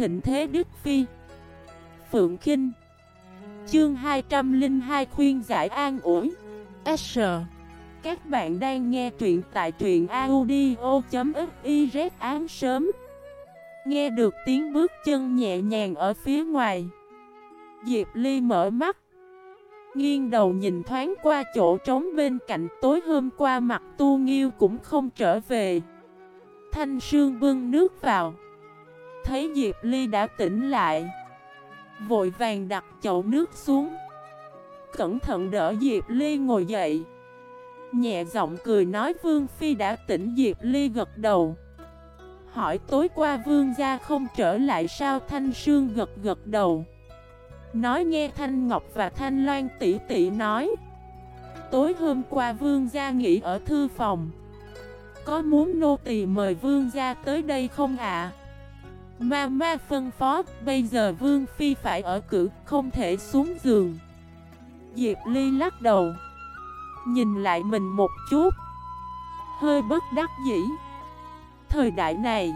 thịnh thế Đức Phi. Phượng Kinh. Chương 202 khuyên giải an ủi. S. Các bạn đang nghe truyện tại truyện audio.xyz án sớm. Nghe được tiếng bước chân nhẹ nhàng ở phía ngoài. Diệp Ly mở mắt. Nghiêng đầu nhìn thoáng qua chỗ trống bên cạnh, tối hôm qua mặt tu nghiêu cũng không trở về. Thanh Sương bưng nước vào. Thấy Diệp Ly đã tỉnh lại. Vội vàng đặt chậu nước xuống. Cẩn thận đỡ Diệp Ly ngồi dậy. Nhẹ giọng cười nói Vương Phi đã tỉnh Diệp Ly gật đầu. Hỏi tối qua Vương gia không trở lại sao Thanh Sương gật gật đầu. Nói nghe Thanh Ngọc và Thanh Loan tỷ tỷ nói. Tối hôm qua Vương gia nghỉ ở thư phòng. Có muốn nô tỳ mời Vương gia tới đây không ạ? À? Ma ma phân phó, bây giờ Vương Phi phải ở cử, không thể xuống giường. Diệp Ly lắc đầu Nhìn lại mình một chút. Hơi bất đắc dĩ. Thời đại này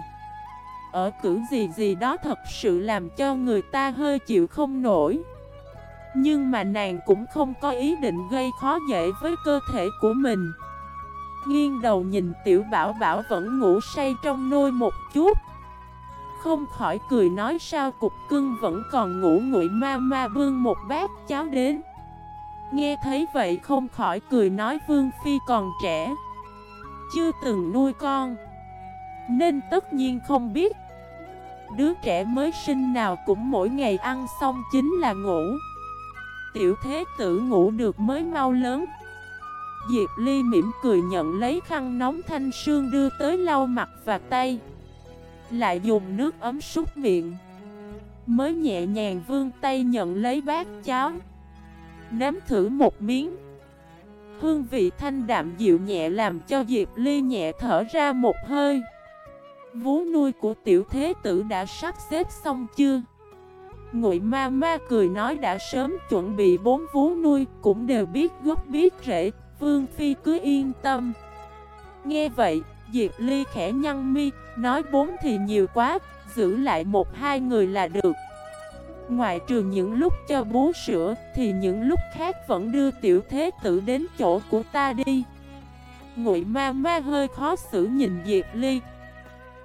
Ở cử gì gì đó thật sự làm cho người ta hơi chịu không nổi. Nhưng mà nàng cũng không có ý định gây khó dễ với cơ thể của mình. Nghiêng đầu nhìn tiểu bảo bảo vẫn ngủ say trong nôi một chút không khỏi cười nói sao cục cưng vẫn còn ngủ nguội ma ma bưng một bát cháo đến. Nghe thấy vậy không khỏi cười nói Vương Phi còn trẻ. Chưa từng nuôi con, Nên tất nhiên không biết. Đứa trẻ mới sinh nào cũng mỗi ngày ăn xong chính là ngủ. Tiểu thế tử ngủ được mới mau lớn. Diệp Ly mỉm cười nhận lấy khăn nóng thanh sương đưa tới lau mặt và tay lại dùng nước ấm súc miệng. Mới nhẹ nhàng vương tay nhận lấy bát cháo. Nếm thử một miếng. Hương vị thanh đạm dịu nhẹ làm cho Diệp Ly nhẹ thở ra một hơi. Vú nuôi của tiểu thế tử đã sắp xếp xong chưa? Ngụy ma ma cười nói đã sớm chuẩn bị bốn vú nuôi Cũng đều biết gốc biết rễ Vương Phi cứ yên tâm. Nghe vậy Diệp Ly khẽ nhăn mi, nói bốn thì nhiều quá, giữ lại một hai người là được. Ngoại trừ những lúc cho bú sữa, thì những lúc khác vẫn đưa tiểu thế tử đến chỗ của ta đi. Ngụy ma ma hơi khó xử nhìn Diệp Ly.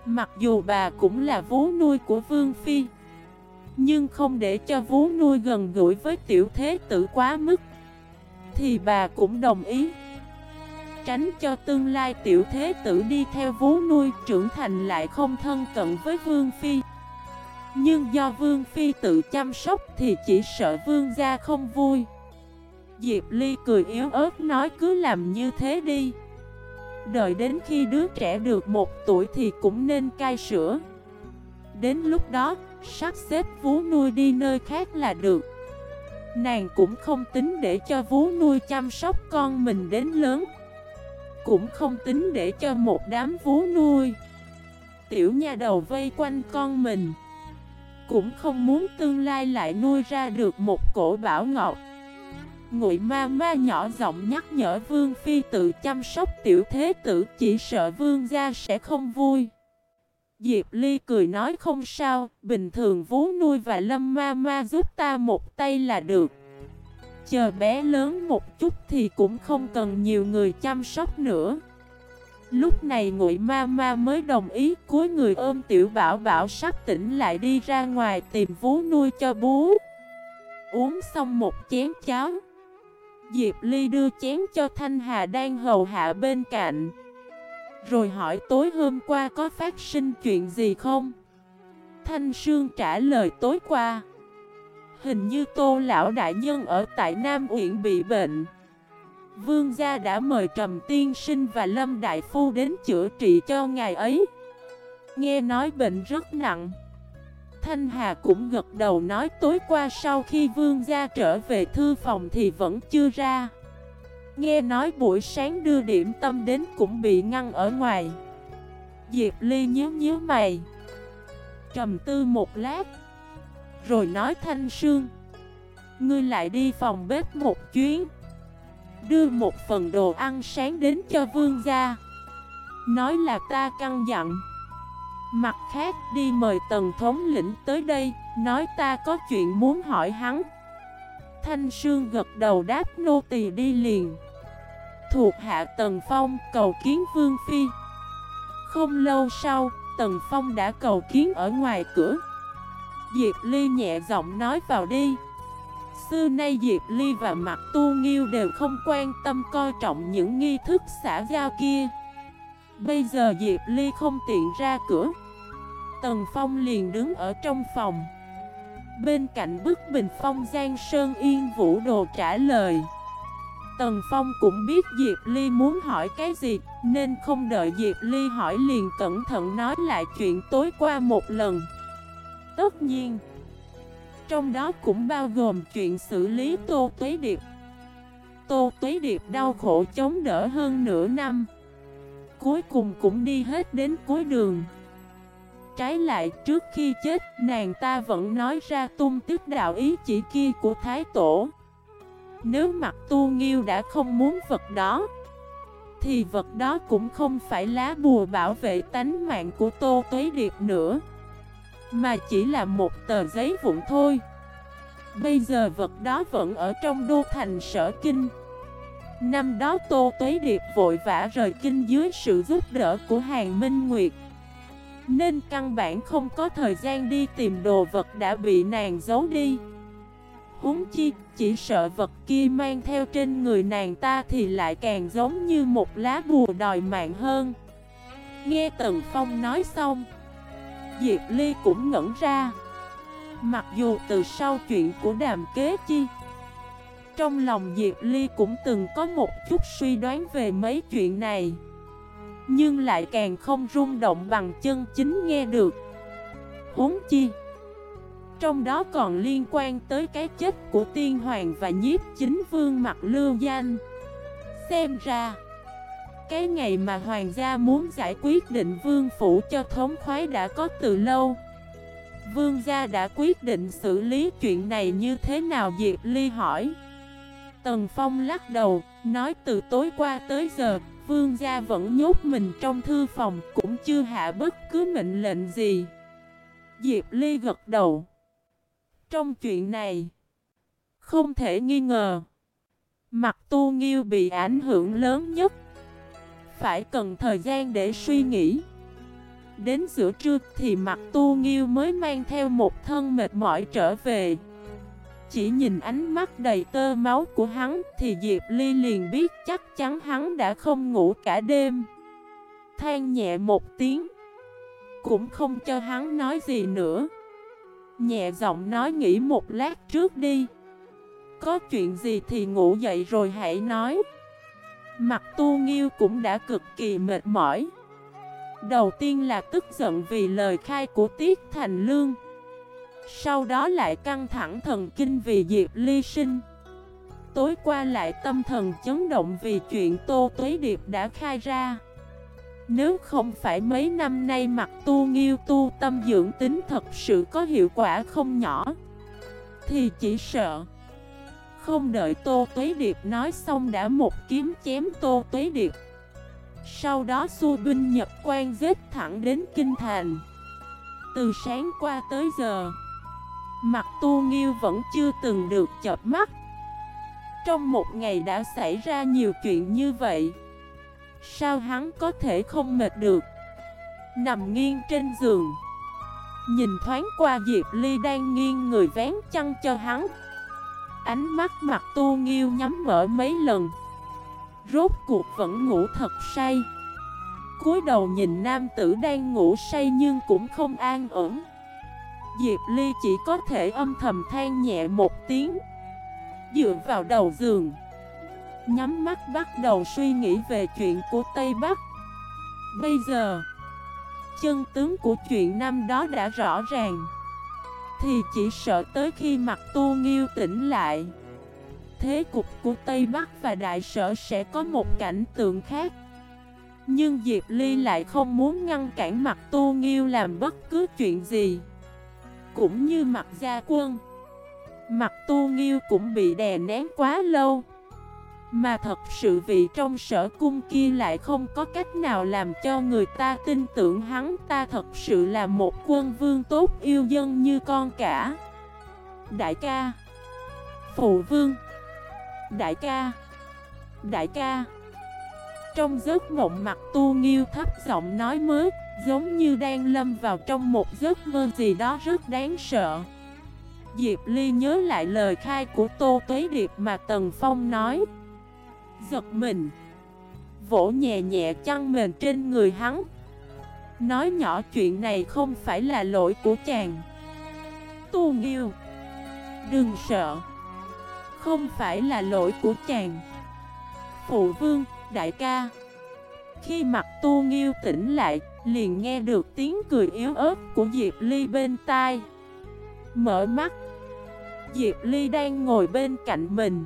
Mặc dù bà cũng là vú nuôi của Vương Phi, nhưng không để cho vú nuôi gần gũi với tiểu thế tử quá mức, thì bà cũng đồng ý tránh cho tương lai tiểu thế tử đi theo vú nuôi trưởng thành lại không thân cận với Vương Phi. Nhưng do Vương Phi tự chăm sóc thì chỉ sợ Vương gia không vui. Diệp Ly cười yếu ớt nói cứ làm như thế đi. Đợi đến khi đứa trẻ được một tuổi thì cũng nên cai sữa. Đến lúc đó, sắp xếp vú nuôi đi nơi khác là được. Nàng cũng không tính để cho vú nuôi chăm sóc con mình đến lớn cũng không tính để cho một đám vú nuôi. Tiểu nha đầu vây quanh con mình. Cũng không muốn tương lai lại nuôi ra được một cổ bảo ngọt Ngụy ma ma nhỏ giọng nhắc nhở Vương Phi tự chăm sóc tiểu thế tử Chỉ sợ Vương gia sẽ không vui. Diệp Ly cười nói không sao, Bình thường vú nuôi và lâm ma ma giúp ta một tay là được chờ bé lớn một chút thì cũng không cần nhiều người chăm sóc nữa. Lúc này ngụy ma ma mới đồng ý cuối người ôm tiểu bảo bảo sắp tỉnh lại đi ra ngoài tìm vú nuôi cho bú. Uống xong một chén cháo. Diệp Ly đưa chén cho Thanh Hà đang hầu hạ bên cạnh. Rồi hỏi tối hôm qua có phát sinh chuyện gì không? Thanh Sương trả lời tối qua. Hình như tô lão đại nhân ở tại Nam Uyển bị bệnh. Vương gia đã mời Trầm Tiên Sinh và Lâm Đại Phu đến chữa trị cho ngài ấy. Nghe nói bệnh rất nặng. Thanh Hà cũng gật đầu nói tối qua sau khi vương gia trở về thư phòng thì vẫn chưa ra. Nghe nói buổi sáng đưa điểm tâm đến cũng bị ngăn ở ngoài. Diệp Ly nhớ nhớ mày. Trầm tư một lát rồi nói Thanh Sương, Ngươi lại đi phòng bếp một chuyến, Đưa một phần đồ ăn sáng đến cho vương gia. Nói là ta căng dặn, Mặt khác đi mời tần thống lĩnh tới đây, Nói ta có chuyện muốn hỏi hắn. Thanh Sương gật đầu đáp, nô tỳ đi liền. Thuộc hạ Tần Phong cầu kiến Vương Phi. Không lâu sau, Tần Phong đã cầu kiến ở ngoài cửa. Diệp Ly nhẹ giọng nói vào đi. Xưa nay Diệp Ly và Mặt Tu Nghiêu đều không quan tâm coi trọng những nghi thức xã giao kia. Bây giờ Diệp Ly không tiện ra cửa. Tần Phong liền đứng ở trong phòng. Bên cạnh bức bình phong Giang Sơn Yên Vũ Đồ trả lời. Tần Phong cũng biết Diệp Ly muốn hỏi cái gì, Nên không đợi Diệp Ly hỏi liền cẩn thận nói lại chuyện tối qua một lần. Tất nhiên, Trong đó cũng bao gồm chuyện xử lý Tô Tuế Điệp. Tô Tuế Điệp đau khổ chống đỡ hơn nửa năm, Cuối cùng cũng đi hết đến cuối đường. Trái lại, trước khi chết, nàng ta vẫn nói ra tung tức đạo ý chỉ kia của Thái Tổ. Nếu mặt tu nghiêu đã không muốn vật đó, Thì vật đó cũng không phải lá bùa bảo vệ tánh mạng của Tô Tuế Điệp nữa. Mà chỉ là một tờ giấy vụn thôi. Bây giờ vật đó vẫn ở trong đô thành sở kinh. Năm đó Tô Tuế Điệp vội vã rời kinh dưới sự giúp đỡ của Hàng Minh Nguyệt. Nên căn bản không có thời gian đi tìm đồ vật đã bị nàng giấu đi. Húng chi, chỉ sợ vật kia mang theo trên người nàng ta thì lại càng giống như một lá bùa đòi mạng hơn. Nghe Tần Phong nói xong Diệp Ly cũng ngẩn ra. Mặc dù từ sau chuyện của đàm kế chi, trong lòng Diệp Ly cũng từng có một chút suy đoán về mấy chuyện này, Nhưng lại càng không rung động bằng chân chính nghe được. Huống chi, Trong đó còn liên quan tới cái chết của tiên hoàng và nhiếp chính vương mặt lưu danh. Xem ra cái ngày mà hoàng gia muốn giải quyết định vương phủ cho thống khoái đã có từ lâu Vương gia đã quyết định xử lý chuyện này như thế nào Diệp Ly hỏi Tần Phong lắc đầu, nói từ tối qua tới giờ, vương gia vẫn nhốt mình trong thư phòng, cũng chưa hạ bất cứ mệnh lệnh gì. Diệp Ly gật đầu. Trong chuyện này, không thể nghi ngờ, mặt tu nghiêu bị ảnh hưởng lớn nhất. Phải cần thời gian để suy nghĩ. Đến giữa trưa thì mặt tu nghiêu mới mang theo một thân mệt mỏi trở về. Chỉ nhìn ánh mắt đầy tơ máu của hắn thì Diệp Ly liền biết chắc chắn hắn đã không ngủ cả đêm. Than nhẹ một tiếng. Cũng không cho hắn nói gì nữa. Nhẹ giọng nói nghỉ một lát trước đi. Có chuyện gì thì ngủ dậy rồi hãy nói. Mặt tu nghiêu cũng đã cực kỳ mệt mỏi. Đầu tiên là tức giận vì lời khai của Tiết Thành Lương. Sau đó lại căng thẳng thần kinh vì Diệp Ly sinh Tối qua lại tâm thần chấn động vì chuyện Tô Tuế Điệp đã khai ra Nếu không phải mấy năm nay mặt tu nghiêu tu tâm dưỡng tính thật sự có hiệu quả không nhỏ, Thì chỉ sợ không đợi Tô Tuế Điệp nói xong đã một kiếm chém Tô Tuế Điệp. Sau đó xua binh nhập quan giết thẳng đến Kinh Thành. Từ sáng qua tới giờ Mặt tu nghiêu vẫn chưa từng được chợp mắt. Trong một ngày đã xảy ra nhiều chuyện như vậy, Sao hắn có thể không mệt được? Nằm nghiêng trên giường, Nhìn thoáng qua Diệp Ly đang nghiêng người vén chăn cho hắn. Ánh mắt mặt tu nghiêu nhắm mở mấy lần. Rốt cuộc vẫn ngủ thật say. Cúi đầu nhìn nam tử đang ngủ say nhưng cũng không an ổn. Diệp Ly chỉ có thể âm thầm than nhẹ một tiếng. Dựa vào đầu giường, Nhắm mắt bắt đầu suy nghĩ về chuyện của Tây Bắc. Bây giờ, Chân tướng của chuyện năm đó đã rõ ràng. Thì chỉ sợ tới khi mặt tu nghiêu tỉnh lại. Thế cục của Tây Bắc và Đại sở sẽ có một cảnh tượng khác. Nhưng Diệp Ly lại không muốn ngăn cản mặt tu nghiêu làm bất cứ chuyện gì. Cũng như mặt gia quân, Mặt tu nghiêu cũng bị đè nén quá lâu. Mà thật sự vị trong sở cung kia lại không có cách nào làm cho người ta tin tưởng hắn. Ta thật sự là một quân vương tốt yêu dân như con cả. Đại ca. Phụ vương. Đại ca. Đại ca. Trong giấc mộng mặt tu nghiêu thấp giọng nói mới Giống như đang lâm vào trong một giấc mơ gì đó rất đáng sợ. Diệp Ly nhớ lại lời khai của Tô Tuế Điệp mà Tần Phong nói. Giật mình. Vỗ nhẹ nhẹ chăn mền trên người hắn. Nói nhỏ chuyện này không phải là lỗi của chàng. Tu Nghiêu. Đừng sợ. Không phải là lỗi của chàng. Phụ vương, đại ca. Khi mặt Tu Nghiêu tỉnh lại Liền nghe được tiếng cười yếu ớt của Diệp Ly bên tai. Mở mắt. Diệp Ly đang ngồi bên cạnh mình.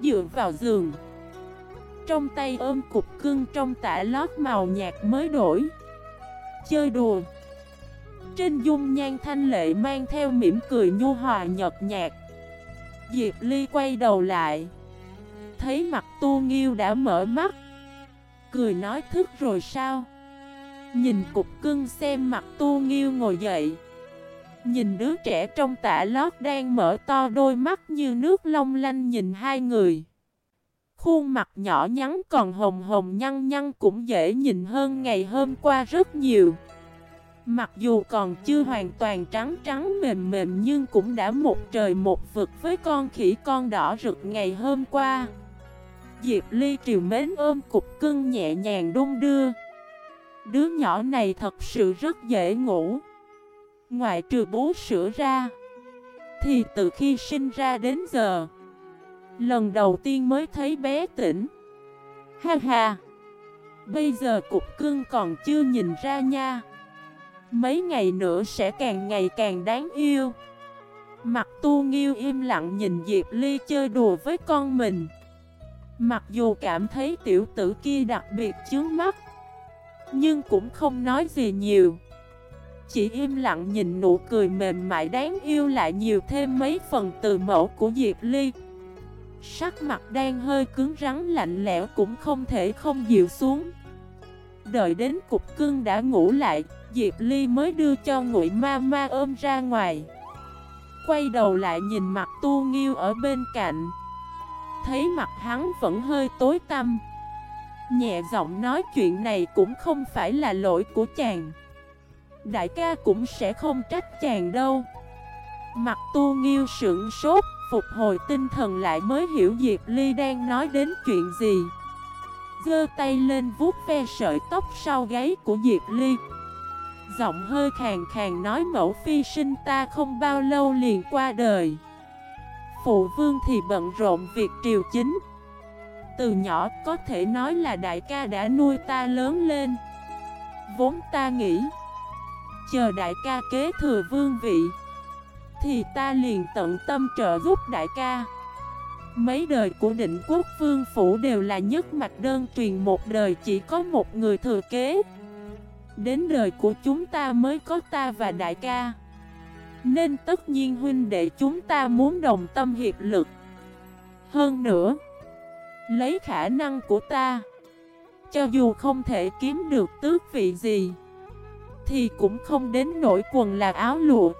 Dựa vào giường. Trong tay ôm cục cưng trong tả lót màu nhạt mới đổi. Chơi đùa. Trên dung nhan thanh lệ mang theo mỉm cười nhu hòa nhợt nhạt. Diệp Ly quay đầu lại. Thấy mặt tu nghiêu đã mở mắt. Cười nói thức rồi sao? Nhìn cục cưng xem mặt tu nghiêu ngồi dậy. Nhìn đứa trẻ trong tả lót đang mở to đôi mắt như nước long lanh nhìn hai người. Khuôn mặt nhỏ nhắn còn hồng hồng nhăn nhăn cũng dễ nhìn hơn ngày hôm qua rất nhiều. Mặc dù còn chưa hoàn toàn trắng trắng mềm mềm nhưng cũng đã một trời một vực với con khỉ con đỏ rực ngày hôm qua. Diệp Ly triều mến ôm cục cưng nhẹ nhàng đung đưa. Đứa nhỏ này thật sự rất dễ ngủ. Ngoại trừ bú sữa ra, Thì từ khi sinh ra đến giờ Lần đầu tiên mới thấy bé tỉnh. Ha ha. Bây giờ cục cưng còn chưa nhìn ra nha. Mấy ngày nữa sẽ càng ngày càng đáng yêu. Mặt tu nghiêu im lặng nhìn Diệp Ly chơi đùa với con mình. Mặc dù cảm thấy tiểu tử kia đặc biệt chướng mắt, Nhưng cũng không nói gì nhiều. Chỉ im lặng nhìn nụ cười mềm mại đáng yêu lại nhiều thêm mấy phần từ mẫu của Diệp Ly. Sắc mặt đang hơi cứng rắn, lạnh lẽo cũng không thể không dịu xuống. Đợi đến cục cưng đã ngủ lại, Diệp Ly mới đưa cho ngụy ma ma ôm ra ngoài. Quay đầu lại nhìn mặt tu nghiêu ở bên cạnh. Thấy mặt hắn vẫn hơi tối tăm. Nhẹ giọng nói chuyện này cũng không phải là lỗi của chàng. Đại ca cũng sẽ không trách chàng đâu. Mặt tu nghiêu sững sốt. Phục hồi tinh thần lại mới hiểu Diệp Ly đang nói đến chuyện gì. Gơ tay lên vuốt ve sợi tóc sau gáy của Diệp Ly. Giọng hơi khàn khàn nói mẫu phi sinh ta không bao lâu liền qua đời. Phụ vương thì bận rộn việc triều chính. Từ nhỏ có thể nói là đại ca đã nuôi ta lớn lên. Vốn ta nghĩ, Chờ đại ca kế thừa vương vị thì ta liền tận tâm trợ giúp đại ca. Mấy đời của định quốc vương phủ đều là nhất mạch đơn truyền một đời chỉ có một người thừa kế. Đến đời của chúng ta mới có ta và đại ca. Nên tất nhiên huynh đệ chúng ta muốn đồng tâm hiệp lực. Hơn nữa, Lấy khả năng của ta, Cho dù không thể kiếm được tước vị gì, Thì cũng không đến nỗi quần là áo lụa.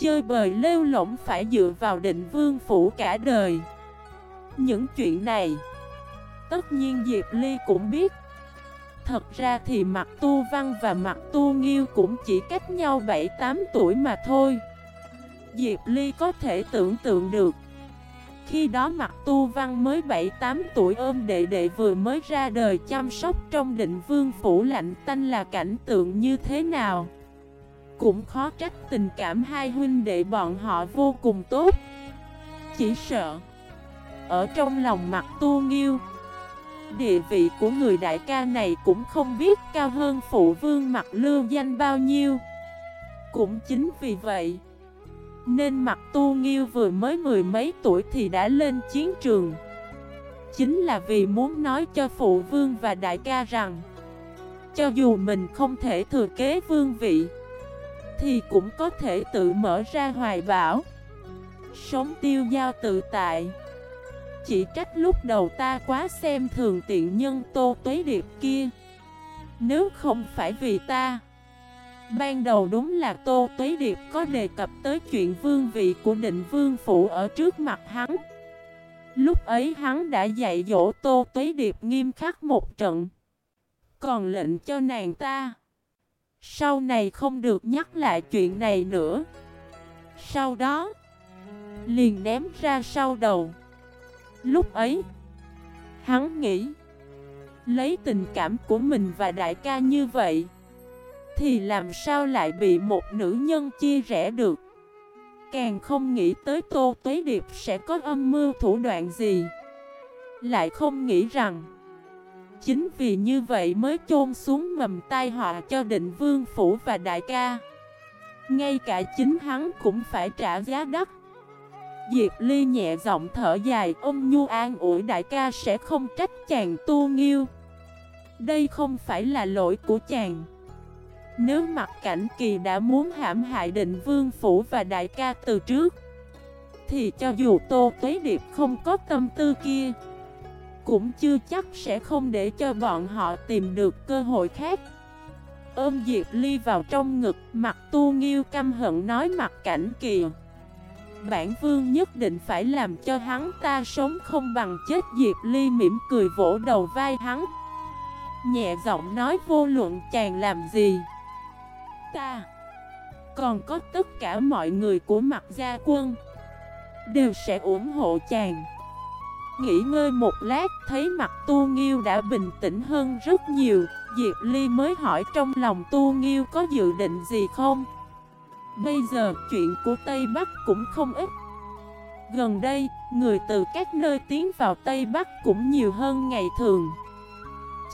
Chơi bời lêu lỏng phải dựa vào định vương phủ cả đời. Những chuyện này, Tất nhiên Diệp Ly cũng biết. Thật ra thì mặt tu văn và mặt tu nghiêu cũng chỉ cách nhau 7-8 tuổi mà thôi. Diệp Ly có thể tưởng tượng được, Khi đó mặt tu văn mới 7-8 tuổi ôm đệ đệ vừa mới ra đời chăm sóc trong định vương phủ lạnh tanh là cảnh tượng như thế nào. Cũng khó trách tình cảm hai huynh đệ bọn họ vô cùng tốt. Chỉ sợ, Ở trong lòng mặt tu nghiêu, Địa vị của người đại ca này cũng không biết cao hơn phụ vương mặt lưu danh bao nhiêu. Cũng chính vì vậy, Nên mặt tu nghiêu vừa mới mười mấy tuổi thì đã lên chiến trường. Chính là vì muốn nói cho phụ vương và đại ca rằng, Cho dù mình không thể thừa kế vương vị thì cũng có thể tự mở ra hoài bảo. Sống tiêu giao tự tại. Chỉ trách lúc đầu ta quá xem thường tiện nhân Tô Tuế Điệp kia. Nếu không phải vì ta, Ban đầu đúng là Tô Tuế Điệp có đề cập tới chuyện vương vị của định vương phủ ở trước mặt hắn. Lúc ấy hắn đã dạy dỗ Tô Tuế Điệp nghiêm khắc một trận. Còn lệnh cho nàng ta sau này không được nhắc lại chuyện này nữa. Sau đó, Liền ném ra sau đầu. Lúc ấy, Hắn nghĩ, Lấy tình cảm của mình và đại ca như vậy, Thì làm sao lại bị một nữ nhân chia rẽ được? Càng không nghĩ tới Tô Tuế Điệp sẽ có âm mưu thủ đoạn gì. Lại không nghĩ rằng Chính vì như vậy mới chôn xuống mầm tai họa cho định vương phủ và đại ca. Ngay cả chính hắn cũng phải trả giá đắt. Diệp Ly nhẹ giọng thở dài, Ông Nhu an ủi đại ca sẽ không trách chàng tu nghiêu. Đây không phải là lỗi của chàng. Nếu mặt cảnh kỳ đã muốn hãm hại định vương phủ và đại ca từ trước, Thì cho dù Tô Tuế Điệp không có tâm tư kia cũng chưa chắc sẽ không để cho bọn họ tìm được cơ hội khác. Ôm Diệp Ly vào trong ngực, Mặt tu nghiêu căm hận nói mặt cảnh kìa. Bản vương nhất định phải làm cho hắn ta sống không bằng chết. Diệp Ly mỉm cười vỗ đầu vai hắn. Nhẹ giọng nói vô luận chàng làm gì. Ta Còn có tất cả mọi người của mặt gia quân Đều sẽ ủng hộ chàng. Nghỉ ngơi một lát thấy mặt tu nghiêu đã bình tĩnh hơn rất nhiều. Diệp Ly mới hỏi trong lòng tu nghiêu có dự định gì không? Bây giờ chuyện của Tây Bắc cũng không ít. Gần đây, người từ các nơi tiến vào Tây Bắc cũng nhiều hơn ngày thường.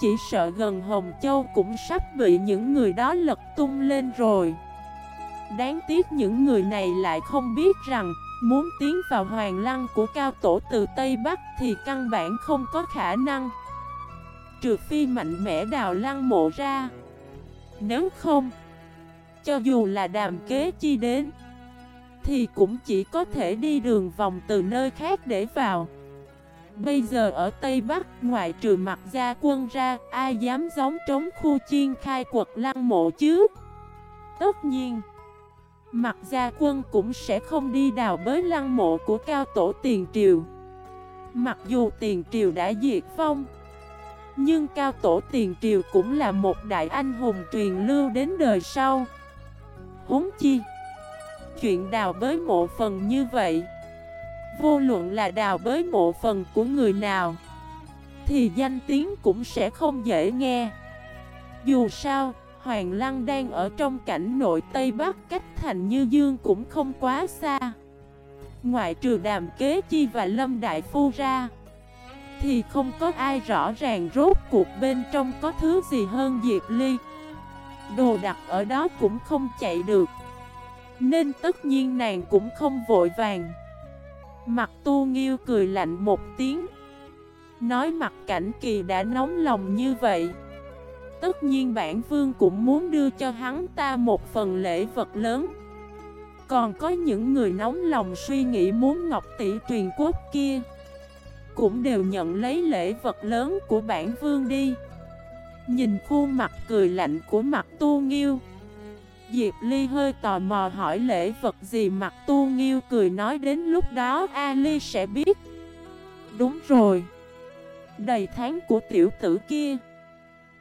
Chỉ sợ gần Hồng Châu cũng sắp bị những người đó lật tung lên rồi. Đáng tiếc những người này lại không biết rằng Muốn tiến vào hoàng lăng của cao tổ từ Tây Bắc thì căn bản không có khả năng. Trừ phi mạnh mẽ đào lăng mộ ra. Nếu không, cho dù là đàm kế chi đến, Thì cũng chỉ có thể đi đường vòng từ nơi khác để vào. Bây giờ ở Tây Bắc, ngoại trừ mặt gia quân ra, Ai dám giống trống khu chiên khai quật lăng mộ chứ? Tất nhiên Mặt gia quân cũng sẽ không đi đào bới lăng mộ của cao tổ tiền triều. Mặc dù tiền triều đã diệt vong Nhưng cao tổ tiền triều cũng là một đại anh hùng truyền lưu đến đời sau. Huống chi Chuyện đào bới mộ phần như vậy Vô luận là đào bới mộ phần của người nào Thì danh tiếng cũng sẽ không dễ nghe. Dù sao, Hoàng Lăng đang ở trong cảnh nội Tây Bắc cách thành Như Dương cũng không quá xa. Ngoại trừ đàm kế chi và lâm đại phu ra, Thì không có ai rõ ràng rốt cuộc bên trong có thứ gì hơn Diệp Ly. Đồ đặt ở đó cũng không chạy được, Nên tất nhiên nàng cũng không vội vàng. Mặt tu nghiêu cười lạnh một tiếng, Nói mặt cảnh kỳ đã nóng lòng như vậy. Tất nhiên bản vương cũng muốn đưa cho hắn ta một phần lễ vật lớn. Còn có những người nóng lòng suy nghĩ muốn ngọc tỷ truyền quốc kia, Cũng đều nhận lấy lễ vật lớn của bản vương đi. Nhìn khuôn mặt cười lạnh của mặt tu nghiêu, Diệp Ly hơi tò mò hỏi lễ vật gì mặt tu nghiêu cười nói đến lúc đó A Ly sẽ biết. Đúng rồi, Đầy tháng của tiểu tử kia.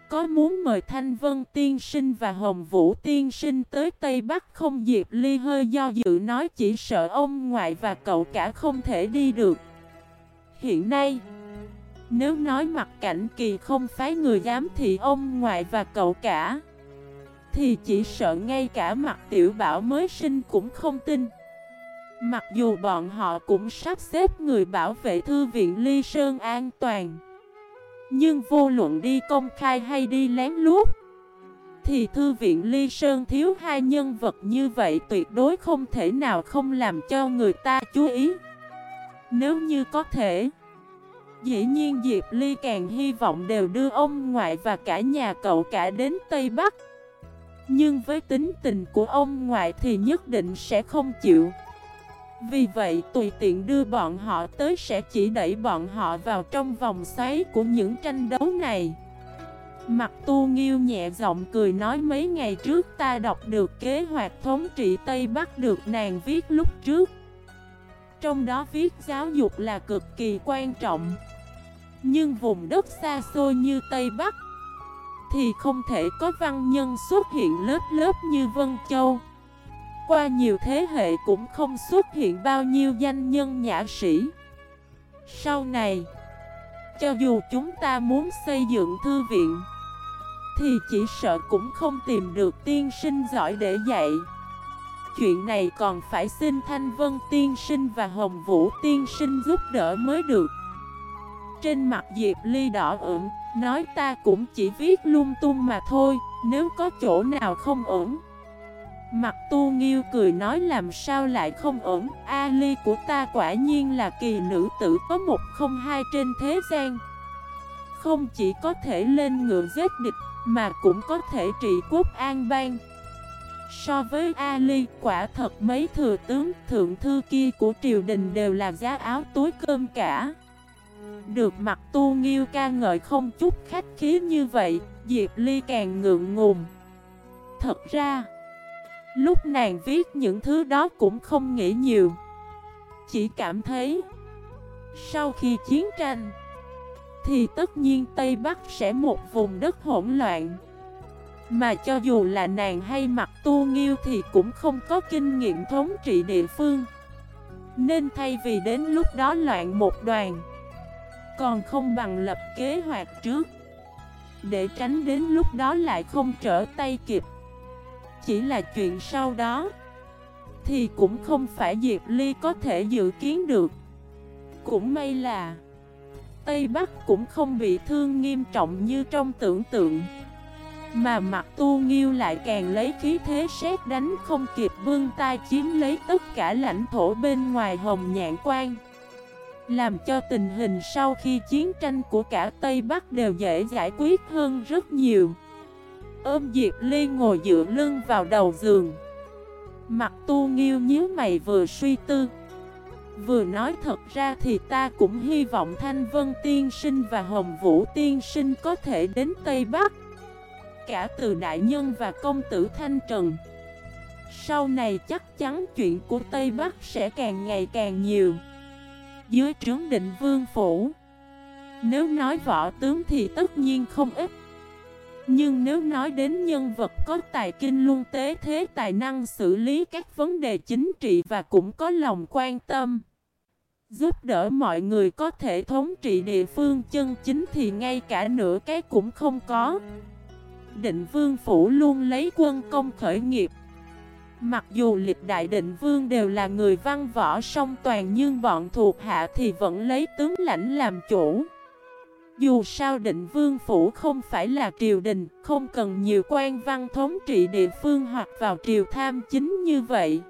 Có muốn mời Thanh Vân Tiên Sinh và Hồng Vũ Tiên Sinh tới Tây Bắc không? Diệp Ly hơi do dự nói chỉ sợ ông ngoại và cậu cả không thể đi được. Hiện nay, nếu nói mặt cảnh kỳ không phái người dám thì ông ngoại và cậu cả, Thì chỉ sợ ngay cả mặt tiểu bảo mới sinh cũng không tin. Mặc dù bọn họ cũng sắp xếp người bảo vệ thư viện Ly Sơn an toàn nhưng vô luận đi công khai hay đi lén lút, Thì thư viện Ly Sơn thiếu hai nhân vật như vậy tuyệt đối không thể nào không làm cho người ta chú ý. Nếu như có thể, Dĩ nhiên Diệp Ly càng hy vọng đều đưa ông ngoại và cả nhà cậu cả đến Tây Bắc. Nhưng với tính tình của ông ngoại thì nhất định sẽ không chịu. Vì vậy, tùy tiện đưa bọn họ tới sẽ chỉ đẩy bọn họ vào trong vòng xoáy của những tranh đấu này. Mặt tu nghiêu nhẹ giọng cười nói, mấy ngày trước ta đọc được kế hoạch thống trị Tây Bắc được nàng viết lúc trước. Trong đó viết giáo dục là cực kỳ quan trọng. Nhưng vùng đất xa xôi như Tây Bắc Thì không thể có văn nhân xuất hiện lớp lớp như Vân Châu. Qua nhiều thế hệ cũng không xuất hiện bao nhiêu danh nhân nhã sĩ. Sau này, Cho dù chúng ta muốn xây dựng thư viện, thì chỉ sợ cũng không tìm được tiên sinh giỏi để dạy. Chuyện này còn phải xin Thanh Vân tiên sinh và Hồng Vũ tiên sinh giúp đỡ mới được. Trên mặt Diệp Ly đỏ ửng, Nói ta cũng chỉ viết lung tung mà thôi, Nếu có chỗ nào không ổn Mặt tu nghiêu cười nói làm sao lại không ổn? A ly của ta quả nhiên là kỳ nữ tử có một không hai trên thế gian. Không chỉ có thể lên ngựa giết địch mà cũng có thể trị quốc an bang. So với Ali, quả thật mấy thừa tướng thượng thư kia của triều đình đều là giá áo túi cơm cả. Được mặt tu nghiêu ca ngợi không chút khách khí như vậy, Diệp Ly càng ngượng ngùng. Thật ra, lúc nàng viết những thứ đó cũng không nghĩ nhiều. Chỉ cảm thấy, sau khi chiến tranh thì tất nhiên Tây Bắc sẽ một vùng đất hỗn loạn. Mà cho dù là nàng hay mặt tu nghiêu thì cũng không có kinh nghiệm thống trị địa phương. Nên thay vì đến lúc đó loạn một đoàn Còn không bằng lập kế hoạch trước. Để tránh đến lúc đó lại không trở tay kịp. Chỉ là chuyện sau đó, Thì cũng không phải Diệp Ly có thể dự kiến được. Cũng may là Tây Bắc cũng không bị thương nghiêm trọng như trong tưởng tượng, Mà mặt tu nghiêu lại càng lấy khí thế xét đánh không kịp vương tay chiếm lấy tất cả lãnh thổ bên ngoài hồng nhạn quan, Làm cho tình hình sau khi chiến tranh của cả Tây Bắc đều dễ giải quyết hơn rất nhiều. Ôm Diệp Ly ngồi dựa lưng vào đầu giường. Mặt tu nghiêu nhíu mày vừa suy tư. Vừa nói thật ra thì ta cũng hy vọng Thanh Vân Tiên Sinh và Hồng Vũ Tiên Sinh có thể đến Tây Bắc. Cả từ Đại Nhân và Công Tử Thanh Trần. Sau này chắc chắn chuyện của Tây Bắc sẽ càng ngày càng nhiều. Dưới trướng định vương phủ, Nếu nói võ tướng thì tất nhiên không ít nhưng nếu nói đến nhân vật có tài kinh luân tế thế, tài năng xử lý các vấn đề chính trị và cũng có lòng quan tâm, Giúp đỡ mọi người có thể thống trị địa phương chân chính thì ngay cả nửa cái cũng không có. Định vương phủ luôn lấy quân công khởi nghiệp. Mặc dù lịch đại định vương đều là người văn võ song toàn Nhưng bọn thuộc hạ thì vẫn lấy tướng lãnh làm chủ dù sao định vương phủ không phải là triều đình, không cần nhiều quan văn thống trị địa phương hoặc vào triều tham chính như vậy.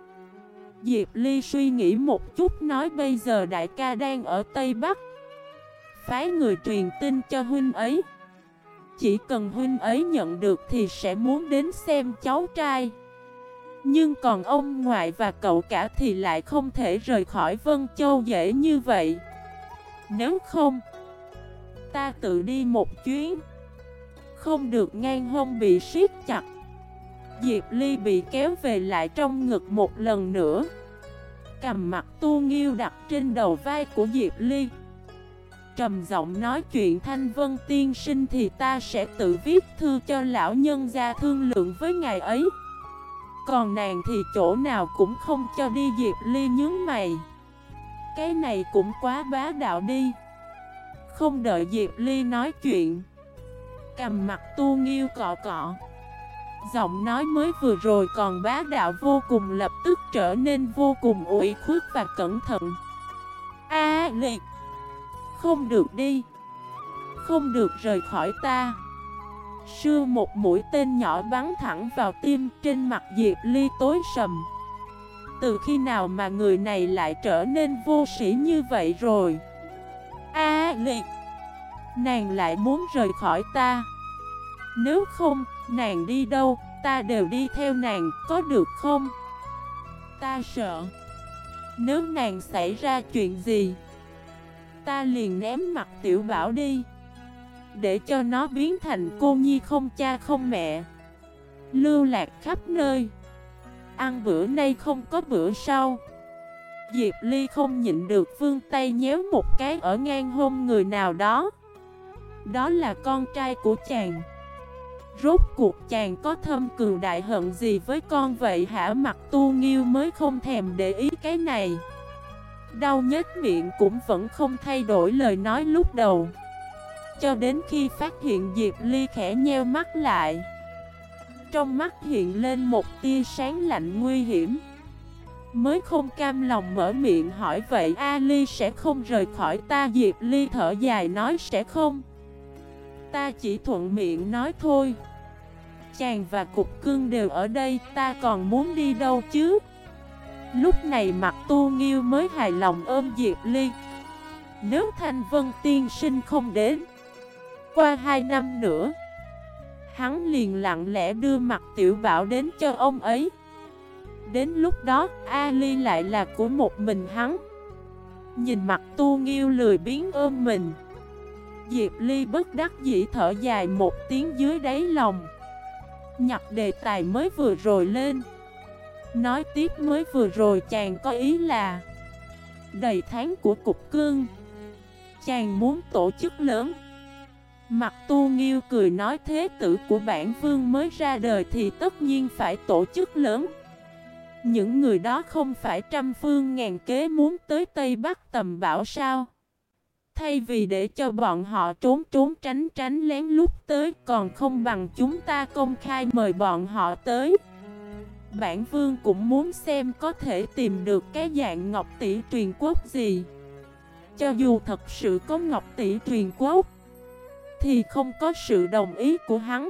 Diệp Ly suy nghĩ một chút nói bây giờ đại ca đang ở Tây Bắc. Phái người truyền tin cho huynh ấy. Chỉ cần huynh ấy nhận được thì sẽ muốn đến xem cháu trai. Nhưng còn ông ngoại và cậu cả thì lại không thể rời khỏi Vân Châu dễ như vậy. Nếu không ta tự đi một chuyến. Không được ngang hông bị siết chặt. Diệp Ly bị kéo về lại trong ngực một lần nữa. Cầm mặt tu nghiêu đặt trên đầu vai của Diệp Ly. Trầm giọng nói chuyện Thanh Vân tiên sinh thì ta sẽ tự viết thư cho lão nhân gia thương lượng với ngài ấy. Còn nàng thì chỗ nào cũng không cho đi Diệp Ly nhướng mày. Cái này cũng quá bá đạo đi không đợi Diệp Ly nói chuyện. Cầm mặt tu nghiêu cọ cọ. Giọng nói mới vừa rồi còn bá đạo vô cùng lập tức trở nên vô cùng ủy khuất và cẩn thận. A liệt! Không được đi. Không được rời khỏi ta. Sưa một mũi tên nhỏ bắn thẳng vào tim trên mặt Diệp Ly tối sầm. Từ khi nào mà người này lại trở nên vô sĩ như vậy rồi? Liệt. Nàng lại muốn rời khỏi ta. Nếu không, nàng đi đâu, ta đều đi theo nàng, có được không? Ta sợ. Nếu nàng xảy ra chuyện gì Ta liền ném mặt tiểu bảo đi Để cho nó biến thành cô nhi không cha không mẹ. Lưu lạc khắp nơi. Ăn bữa nay không có bữa sau. Diệp Ly không nhịn được vương tay nhéo một cái ở ngang hông người nào đó. Đó là con trai của chàng. Rốt cuộc chàng có thâm cường đại hận gì với con vậy hả? Mặt tu nghiêu mới không thèm để ý cái này. Đau nhếch miệng cũng vẫn không thay đổi lời nói lúc đầu. Cho đến khi phát hiện Diệp Ly khẽ nheo mắt lại, Trong mắt hiện lên một tia sáng lạnh nguy hiểm. Mới không cam lòng mở miệng hỏi, vậy Ali sẽ không rời khỏi ta? Diệp Ly thở dài nói, sẽ không. Ta chỉ thuận miệng nói thôi. Chàng và cục cưng đều ở đây, Ta còn muốn đi đâu chứ? Lúc này mặt tu nghiêu mới hài lòng ôm Diệp Ly. Nếu Thanh Vân tiên sinh không đến, Qua hai năm nữa, Hắn liền lặng lẽ đưa mặt tiểu bảo đến cho ông ấy. Đến lúc đó, Ali lại là của một mình hắn. Nhìn mặt tu nghiêu lười biến ôm mình. Diệp Ly bất đắc dĩ thở dài một tiếng dưới đáy lòng. Nhặt đề tài mới vừa rồi lên. Nói tiếp mới vừa rồi chàng có ý là Đầy tháng của cục cương. Chàng muốn tổ chức lớn. Mặt tu nghiêu cười nói thế tử của bản vương mới ra đời thì tất nhiên phải tổ chức lớn. Những người đó không phải trăm phương ngàn kế muốn tới Tây Bắc tầm bảo sao? Thay vì để cho bọn họ trốn trốn tránh tránh lén lút tới, Còn không bằng chúng ta công khai mời bọn họ tới. Bản vương cũng muốn xem có thể tìm được cái dạng ngọc tỷ truyền quốc gì. Cho dù thật sự có ngọc tỷ truyền quốc, Thì không có sự đồng ý của hắn.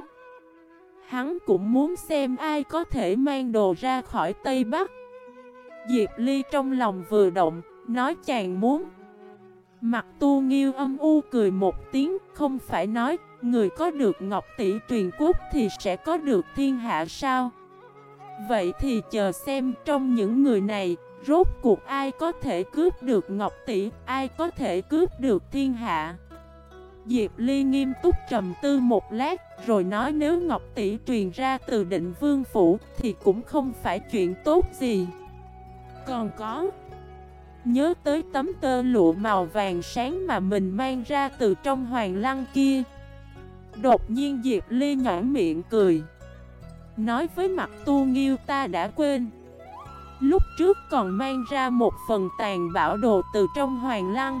Hắn cũng muốn xem ai có thể mang đồ ra khỏi Tây Bắc. Diệp Ly trong lòng vừa động, Nói chàng muốn. Mặt tu nghiêu âm u cười một tiếng, Không phải nói, Người có được ngọc tỷ truyền quốc Thì sẽ có được thiên hạ sao? Vậy thì chờ xem trong những người này, Rốt cuộc ai có thể cướp được ngọc tỷ, Ai có thể cướp được thiên hạ? Diệp Ly nghiêm túc trầm tư một lát, Rồi nói nếu ngọc tỷ truyền ra từ định vương phủ Thì cũng không phải chuyện tốt gì. Còn có, Nhớ tới tấm tơ lụa màu vàng sáng mà mình mang ra từ trong hoàng lăng kia. Đột nhiên Diệp Ly nhãn miệng cười, Nói với mặt tu nghiêu ta đã quên. Lúc trước còn mang ra một phần tàn bảo đồ từ trong hoàng lăng